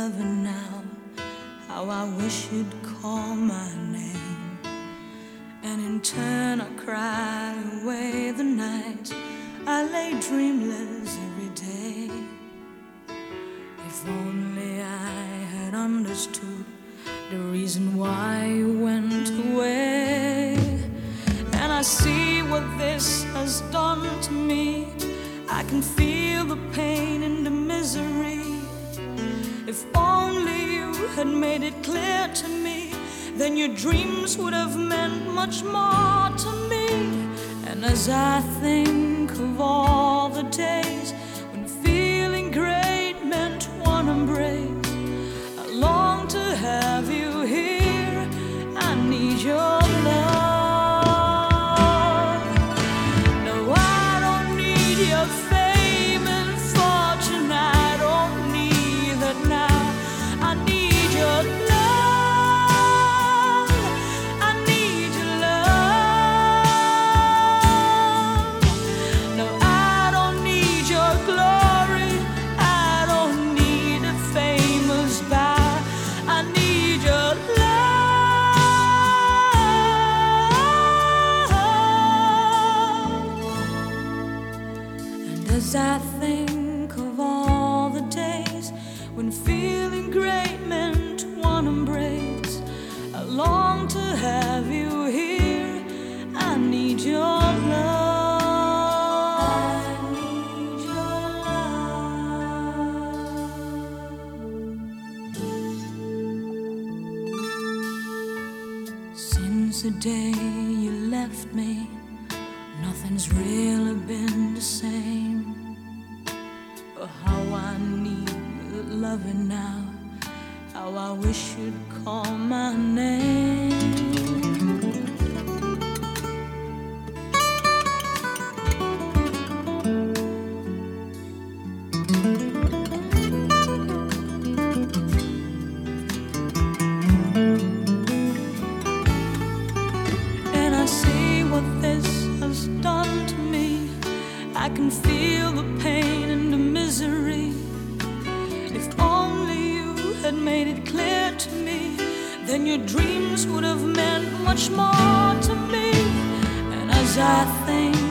loving now. How I wish you'd call my name. And in turn, I cry away the night. I lay dreamless every day. If only I had understood the reason why you went away. And I see what this has done to me. I can feel the pain and the misery. If only you had made it clear to me, then your dreams would have meant much more to me. And as I think of all the days As I think of all the days when feeling great meant one embrace, I long to have you here. I need your love. I need your love. Since the day you left me, nothing's really been the same. Loving now. How I wish you'd call my name. And I see what this has done to me. I can feel the pain had made it clear to me, then your dreams would have meant much more to me. And as I think